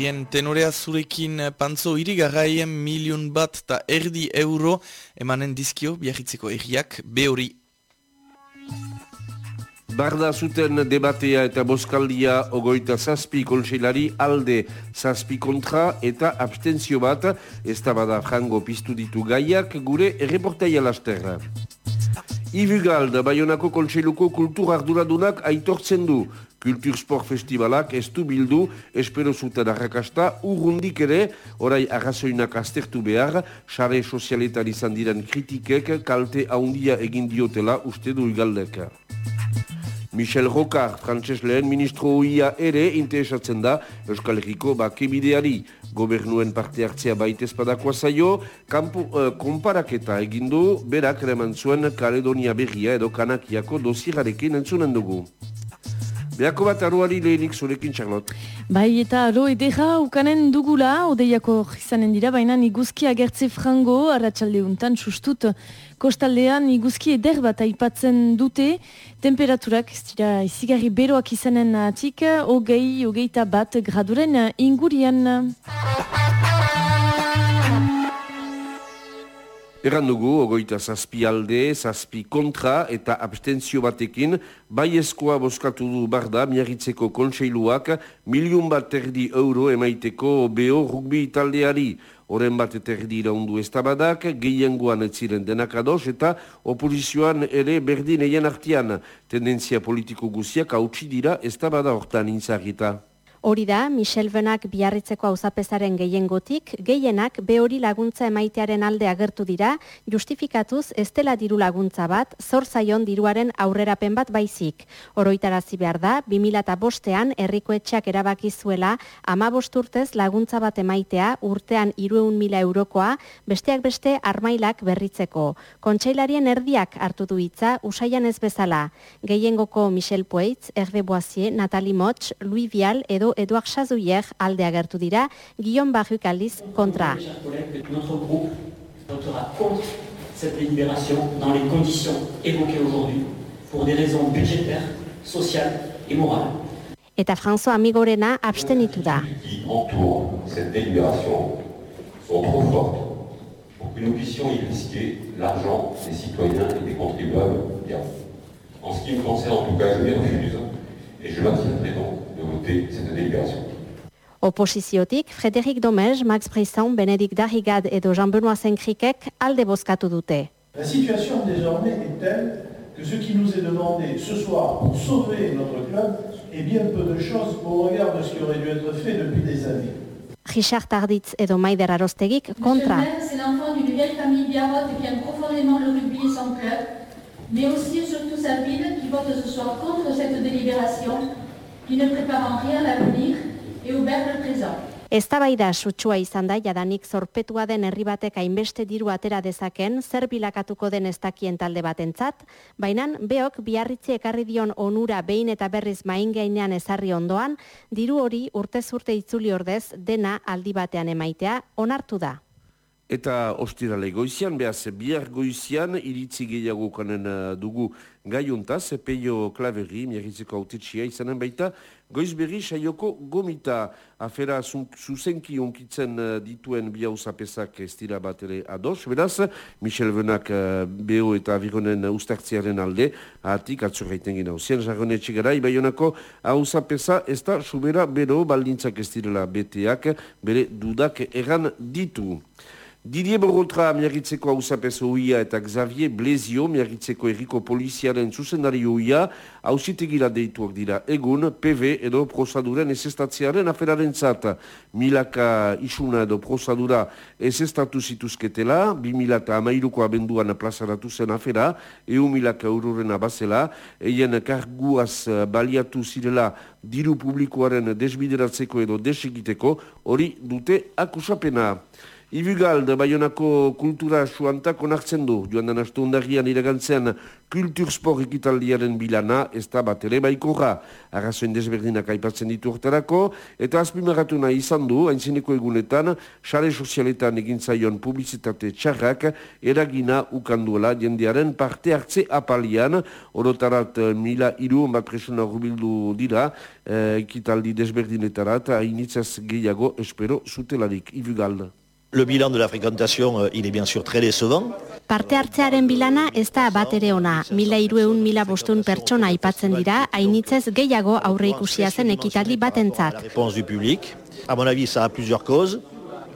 Bien, tenorea zurekin pantzo irigarraien milion bat eta erdi euro emanen dizkio biarritzeko erriak be hori. Barda zuten debatea eta boskaldia ogoita zazpi konseilari alde zazpi kontra eta abstentzio bat ez da bada jango piztu ditu gaiak gure erreportaia lasterra. Ibugald, Bayonako Kontseiluko kultur arduradunak aitortzen du Kultur Sport Festivalak ez du bildu, espero zuten arrakasta, urrundik ere, orai arrazoinak aztertu behar, sare sozialetan izan diren kritikek, kalte haundia egin diotela uste du igaldek. Michel Rocard, frantses lehen ministro hoia ere, interesatzen da Euskal Herriko bakebideari. Gobernuen parte hartzea baitez padakoa zaio, kampu, uh, konparaketa egindu, berak reman zuen Kaledonia berria edo Kanakiako dosirarekin entzunen dugu. Beako bat aruari lehenik zurekin, Charlotte. Bai, eta alo edera ukanen dugula, odeiako izanen dira, baina iguzki agertze frango, arratsalde untan, sustut, kostaldean iguzki eder bat aipatzen dute, temperaturak, ez dira, izigarri beroak izanen atik, ogei, ogeita bat graduren ingurian. Erran dugu, ogoita zazpi alde, zazpi kontra eta abstentzio batekin, bai eskoa boskatu du barda, miarritzeko kontseiluak, milion bat erdi euro emaiteko beho rugbi taldeari. Horen bat erdi iraundu ez tabadak, gehiengoan ez ziren denak eta opozizioan ere berdin eien artian. Tendentzia politiko guziak hautsi dira ez tabada hortan intzagita. Hori da, Michel Benak biarritzeko auzapezaren gehiengotik, gehienak be hori laguntza emaitearen alde agertu dira, justifikatuz ez dela diru laguntza bat, zor zaion diruaren aurrerapen bat baizik. Oroitarazi behar da, 2005ean herriko etxeak erabaki zuela, ama urtez laguntza bat emaitea urtean irueun mila eurokoa, besteak beste armailak berritzeko. Kontseilarien erdiak hartu du hitza usaian ez bezala. Gehiengoko Michel Poitz, Hervé Boisier, Nathalie Motsch, Louis Vial edo Eduard Chazouier alde agertu dira, Guillaume Barruk aldiz kontra. Notre groupe votera contre cette délibération dans les conditions évoquées aujourd'hui pour des raisons budgétaires, sociales et morales. Eta François Amigorena abstenitu da. qui entourent cette délibération sont trop fortes pour que nous puissions y risquer l'argent des citoyens et des contribuables. En ce qui me concerne, en tout cas, je les refuse et je m'abstiendrai donc de voter cette délibération. Oposiziotik, Domège, Max Brisson, Bénédicte Darrigade edo Jean-Benoît Senkrikek alde bozkatu dute. La situation désormais est telle que ce qui nous est demandé ce soir pour sauver notre club est bien peu de choses au regard de ce qui aurait dû être fait depuis des années. Richard Tarditz edo Maider Arostegik kontra. C'est l'enfant d'une vieille famille biarrote qui aime profondément le rugby et son club, mais aussi et surtout sa ville qui vote ce soir contre cette délibération, qui ne prépare en rien l'avenir et oubert le présent. Eztabaida sutsua izan da jadanik zorpetua den herri batek hainbeste diru atera dezaken zer bilakatuko den ez dakien talde batentzat, baina beok biarritzi ekarri dion onura behin eta berriz main gainean ezarri ondoan, diru hori urtez urte itzuli ordez dena aldi batean emaitea onartu da. Eta ostirale goizian, behaz, bihar goizian, iritzi gehiago kanen uh, dugu gaiontaz, peio klaveri, miarritzeko autetxia izanen baita, goiz berri saioko gomita. Afera zuzenki onkitzen uh, dituen bihauzapezak ez dira bat ere ados, beraz, Michel Benak uh, beho eta avironen ustartziaren alde, ahatik atzurraiten gina hausian, jarrone txigara, ibaionako hauzapeza ez da subera bero baldintzak ez direla beteak, bere dudak erran ditu. Didier Borrotra miagitzeko hausapezo huia eta Xavier Blezio miagitzeko erriko poliziaren zuzendari huia hausitegira deituak dira egun PV edo prozaduren ezestatzearen aferaren zata. Milaka isuna edo prozadura ezestatu zituzketela, bi milaka amairuko abenduan plazaratu zen afera, eu milaka euroren abazela, eien karguaz baliatu zirela diru publikoaren desbideratzeko edo desegiteko, hori dute akusapena. Ibugald, Bayonako kultura suantak onartzen du, joan den astu ondarian iragantzen kulturspor ekitaldiaren bilana, ez da bat ere baikorra, arrazoen desberdinak aipatzen ditu orterako, eta azpimarratu nahi izan du, haintzineko egunetan, sare sozialetan egintzaion publizitate txarrak, eragina ukanduela jendearen parte hartze apalian, orotarat mila iru bat presuna rubildu dira, eh, ekitaldi desberdinetarat, hainitzaz gehiago espero zutelarik, Ibugald. Le bilan de la fréquentation, euh, il est bien sûr très décevant. Parte hartzearen bilana ez da bat ere ona. Mila irueun, mila bostun pertsona aipatzen dira, hainitzez gehiago aurre ikusia zen ekitaldi batentzat. La réponse du public. À mon avis, ça a plusieurs causes.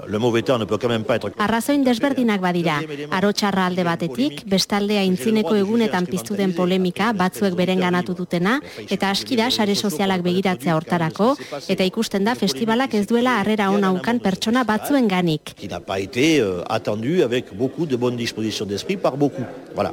Le mauvais temps ne peut quand même pas être... Arrazoin desberdinak badira. Arotxarra alde batetik, bestaldea intzineko egunetan piztu den polemika batzuek beren ganatu dutena, eta askira sare sozialak begiratzea hortarako, eta ikusten da festivalak ez duela harrera ona ukan pertsona batzuen ganik. Qui n'a pas été euh, attendu avec beaucoup de bonnes dispositions d'esprit par beaucoup. Voilà.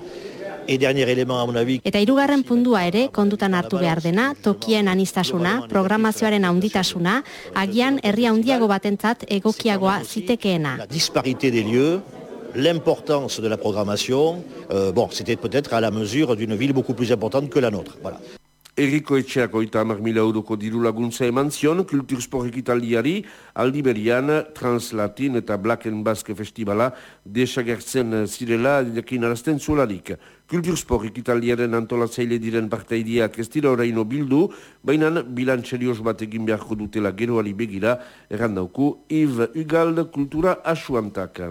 Et dernier élément, à mon avis, Eta hirugarren pundua ere kondutan hartu behar dena, tokien anistasuna, programazioaren haunditasuna, agian herri handiago batentzat egokiagoa zitekeena. la disparité des lieux, l'importance de la programmation, euh, bon, c'était peut-être à la mesure d'une ville beaucoup plus importante que la nôtre. Voilà. Eriko etxeak oita hamar mila euroko diru laguntza eman zion, kulturspor ekitaldiari, aldi berian, Translatin eta Black and Basque Festivala desagertzen zirela jakin arazten zuelarik. Kulturspor ekitaldiaren antolatzaile diren partaidiak ez dira oraino bildu, baina bilan serios bat egin beharko dutela geroari begira, errandauku, Yves Ugald kultura asuantak.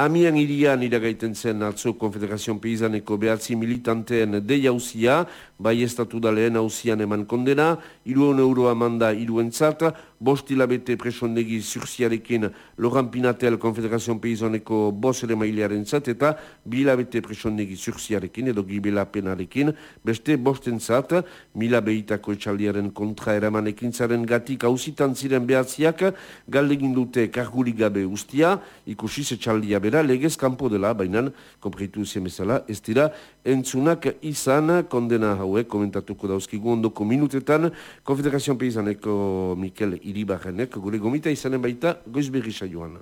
Amian irian iragaiten zen atzo Konfederazioan Peizaneko behatzi militanteen deiauzia, bai estatu da lehen hauzian eman kondena, iruon euroa manda iruentzat, bost hilabete presondegi zurziarekin Loran Pinatel Konfederazioan Peizaneko bos ere mailearen zat, eta bi hilabete presondegi zurziarekin edo gibela penarekin, beste bosten zat, mila behitako etxaldiaren kontra eraman ekintzaren gatik hauzitan ziren behatziak, galdegin dute kargurik gabe ustia, ikusiz etxaldia bera legez kanpo dela, baina kompritu zien bezala, ez dira entzunak izan kondena hauek komentatuko dauzkigu ondoko minutetan Konfederazioan Peizaneko Mikel Iribarrenek gure gomita izanen baita goizberri saioan.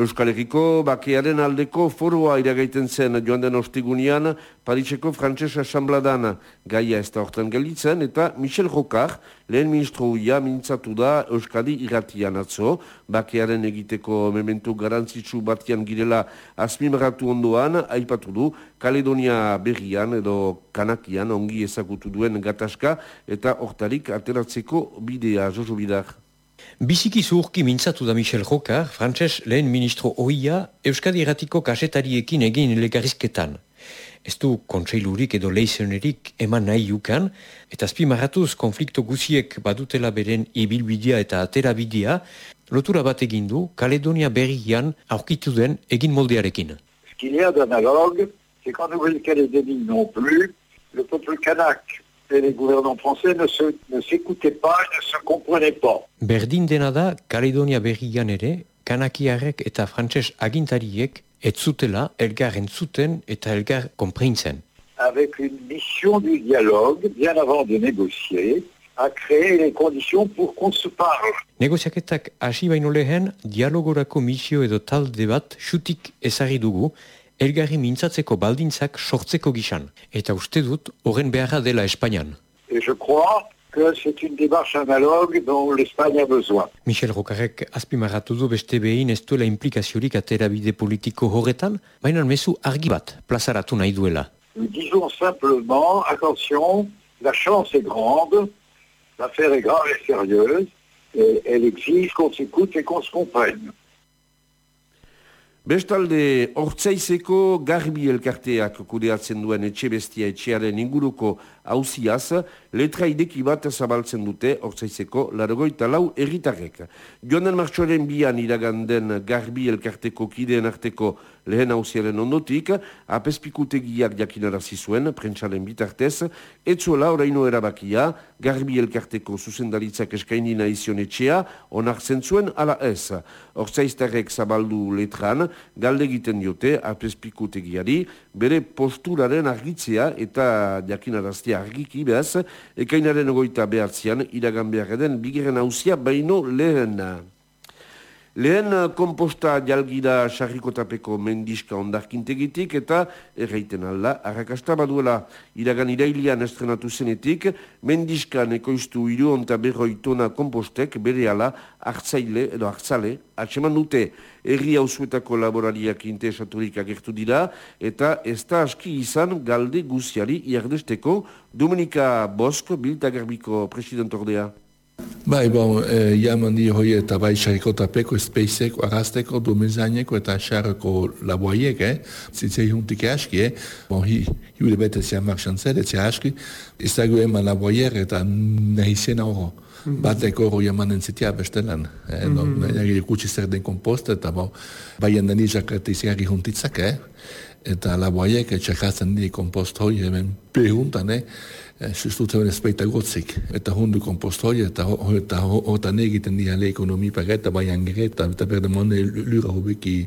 Euskal Herriko bakearen aldeko foroa iragaiten zen joan den ostigunean Pariseko Frantses Asambladan gaia ez da hortan gelitzen eta Michel Rokar lehen ministroia mintzatu da Euskadi irratian atzo. Bakearen egiteko memento garantzitsu batian girela azmimaratu ondoan aipatu du Kaledonia berrian edo Kanakian ongi ezagutu duen gatazka eta hortarik ateratzeko bidea. Jojo Bidar. Biziki zuhurki mintzatu da Michel Rokar, frantses lehen ministro ohia, Euskadi erratiko kasetariekin egin elegarrizketan. Ez du kontseilurik edo leizenerik eman nahi ukan, eta azpimarratuz konflikto guziek badutela beren ibilbidea eta aterabidea, lotura bat egin du Kaledonia berrian aurkitu den egin moldearekin. Ce qu'il y a d'analogue, c'est qu'en Nouvelle-Calédonie non plus, le peuple kanak et les gouvernants français ne s'écoutaient pas, ne se comprenaient pas. Berdin dena da Kaledonia berrian ere, kanakiarrek eta frantses agintariek ez zutela elgar entzuten eta elgar konpreintzen. Avec une mission du dialogue, bien avant de négocier, à créer les conditions pour qu'on se parle. Negoziaketak hasi baino lehen, dialogorako misio edo talde bat xutik ezagri dugu, elgarri mintzatzeko baldintzak sortzeko gisan. Eta uste dut, horren beharra dela Espainian. Et je crois que c'est une démarche analogue dont l'Espagne a besoin. Michel Rokarek azpimarratu du beste behin ez duela implikaziorik aterabide politiko horretan, baina mezu argi bat plazaratu nahi duela. Nous disons simplement, attention, la chance est grande, l'affaire est grave et sérieuse, et elle exige qu'on s'écoute et qu'on se comprenne. Bestalde, hortzaizeko garbi elkarteak kudeatzen duen etxe bestia etxearen inguruko hauziaz, letra ideki bat zabaltzen dute hortzaizeko largoita lau erritarrek. Joan den martxoaren bian iraganden garbi elkarteko kideen arteko lehen hauziaren ondotik, apespikutegiak jakinarazi zuen, prentsaren bitartez, etzuela oraino erabakia, garbi elkarteko zuzendaritzak eskaini naizion etxea, onartzen zuen ala ez. Hortzaiztarrek zabaldu letran, galde egiten diote apespikutegiari, bere posturaren argitzea eta jakinaraztea argiki behaz, ekainaren ogoita behatzean iragan behar den bigeren hauzia baino lehen. Lehen eh, komposta jalgira sarrikotapeko mendiska ondarkintegitik eta erreiten alda, arrakasta baduela iragan irailian estrenatu zenetik, mendiskan ekoiztu iru onta berroi tona kompostek bere ala hartzaile edo hartzale atseman dute erri hausuetako laborariak interesaturik agertu dira eta ez da aski izan galde guziari iardesteko Dominika Bosk, Biltagarbiko presidentordea. Bai, bon, e, jaman di hoi eta bai xariko tapeko, espeizeko, arrasteko, domenzaineko eta xarako laboaiek, eh? Zitzei juntik aski, eh? Bon, hi, hiule bete zian marxan zede, zia aski, ez dago eman laboaier eta nahi zen horro. Mhm. Batek horro jaman entzitia bestelan. Eh? Mm -hmm. Nahi gutxi zer den kompost eta bon, bai enda nizak eta izigarri juntitzak, eh? Eta laboaiek etxakatzen di kompost hoi hemen pehuntan, eh? sustutzen ben espeita gotzik. Eta hundu kompostoi, eta hota negiten dira le ekonomi pareta, bai angereta, eta berde monde lura hubiki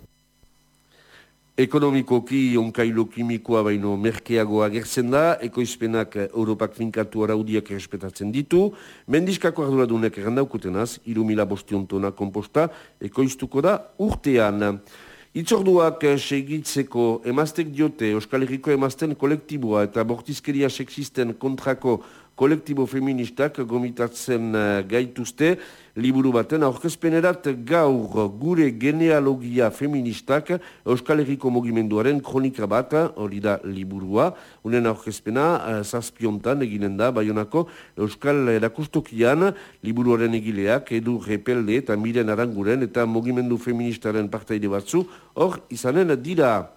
Ekonomikoki onkailo kimikoa baino merkeago agertzen da, ekoizpenak Europak finkatu araudiak errespetatzen ditu, mendiskako arduradunek errandaukutenaz, irumila bostion tona komposta, ekoiztuko da urtean. Itzorduak segitzeko emaztek diote Euskal Herriko emazten kolektiboa eta bortizkeria seksisten kontrako kolektibo feministak gomitatzen uh, gaituzte. Liburu baten aurkezpenerat gaur gure genealogia feministak Euskal Herriko Mogimenduaren kronika bat, hori da liburua, unen aurkezpena uh, zazpiontan eginen da, baionako Euskal Erakustokian. Liburuaren egileak edu repelde eta miren aranguren eta Mogimendu feministaren partaide batzu, hor izanen dira.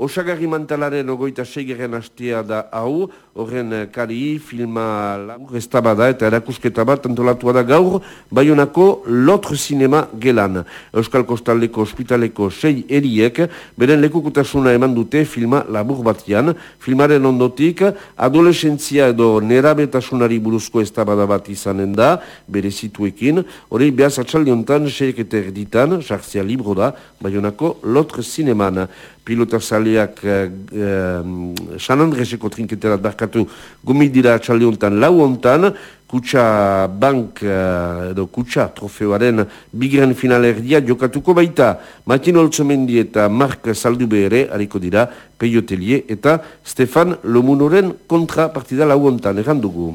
Osagarri mantalaren ogoita seigeren hastea da hau, horren eh, kari, filma lagur ez da eta erakusketa bat antolatua da gaur, baionako lotr sinema gelan. Euskal Kostaldeko ospitaleko sei eriek, beren lekukutasuna eman dute filma labur batian, filmaren ondotik, adolescentzia edo nerabetasunari buruzko ez bat izanen da, bere situekin, hori behaz atxaldi ontan, seik eta erditan, jartzea libro da, baionako lotr sineman pilota saleak uh, uh, San Andreseko trinketerat barkatu gomidira txalde honetan. Lau honetan, kutsa bank uh, edo kutsa trofeoaren bigren finalerdia jokatuko baita. Matin Oltzomendi eta Mark Saldube ere hariko dira Peio Telie eta Stefan Lomunoren kontra partida lau honetan, errandugu.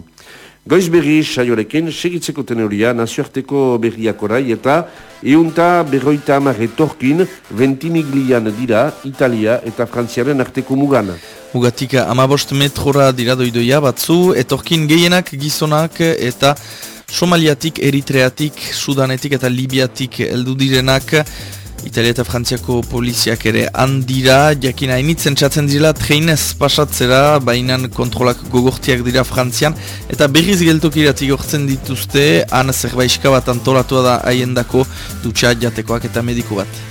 Goiz berri saiorekin, segitzeko teneoria, nazioarteko berriak orai eta eunta berroita amare torkin, ventimiglian dira, Italia eta Frantziaren arteko mugan. Mugatik amabost metrora dira doidoia batzu, etorkin gehienak gizonak eta Somaliatik, Eritreatik, Sudanetik eta Libiatik eldu direnak, Italia eta Frantziako poliziak ere handira, jakin hainitzen txatzen dira treinez pasatzera, bainan kontrolak gogortiak dira Frantzian, eta berriz geltokiratik gortzen dituzte, han zerbaiska bat antolatua da haiendako dutxa jatekoak eta mediko bat.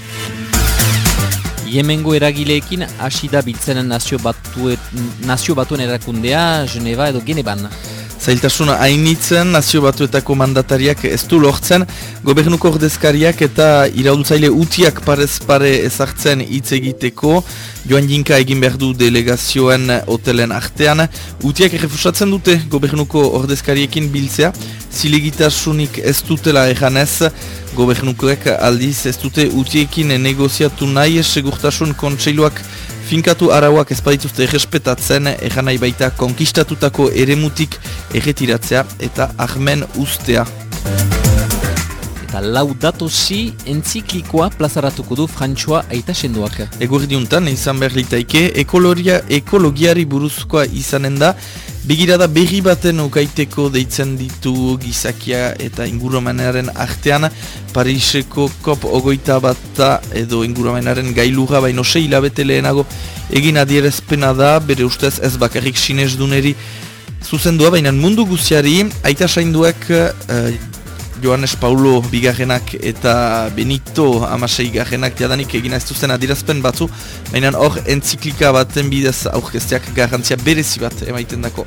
Yemengo eragileekin hasi da biltzen nazio, nazio batuen erakundea, Geneva edo Geneban. Zailtasuna hainitzen, nazio batuetako mandatariak ez du lortzen, gobernuko ordezkariak eta iraudutzaile utiak parez pare ezartzen hitz egiteko, joan jinka egin behar du delegazioen hotelen artean, utiak errefusatzen dute gobernuko ordezkariekin biltzea, zilegitasunik ez dutela eganez, gobernukoek aldiz ez dute utiekin negoziatu nahi segurtasun kontseiluak Finkatu arauak ezpadituzte errespetatzen, egan nahi baita konkistatutako eremutik erretiratzea eta armen ustea. Eta laudato si entziklikoa plazaratuko du Frantxoa aita senduak. Egurri diuntan, izan behar litaike, ekologiari buruzkoa izanen da, Begirada berri baten ukaiteko deitzen ditu gizakia eta ingurumenaren artean Pariseko kop ogoita bata edo ingurumenaren gailura baino sei hilabete lehenago egin adierezpena da bere ustez ez bakarrik sinez duneri zuzendua baina mundu guziari aita sainduek uh, Joanes Paulo bigarrenak eta Benito amasei garrenak jadanik egina ez duzen adirazpen batzu, baina hor entziklika baten bidez aurkesteak garantzia berezi bat emaiten dako.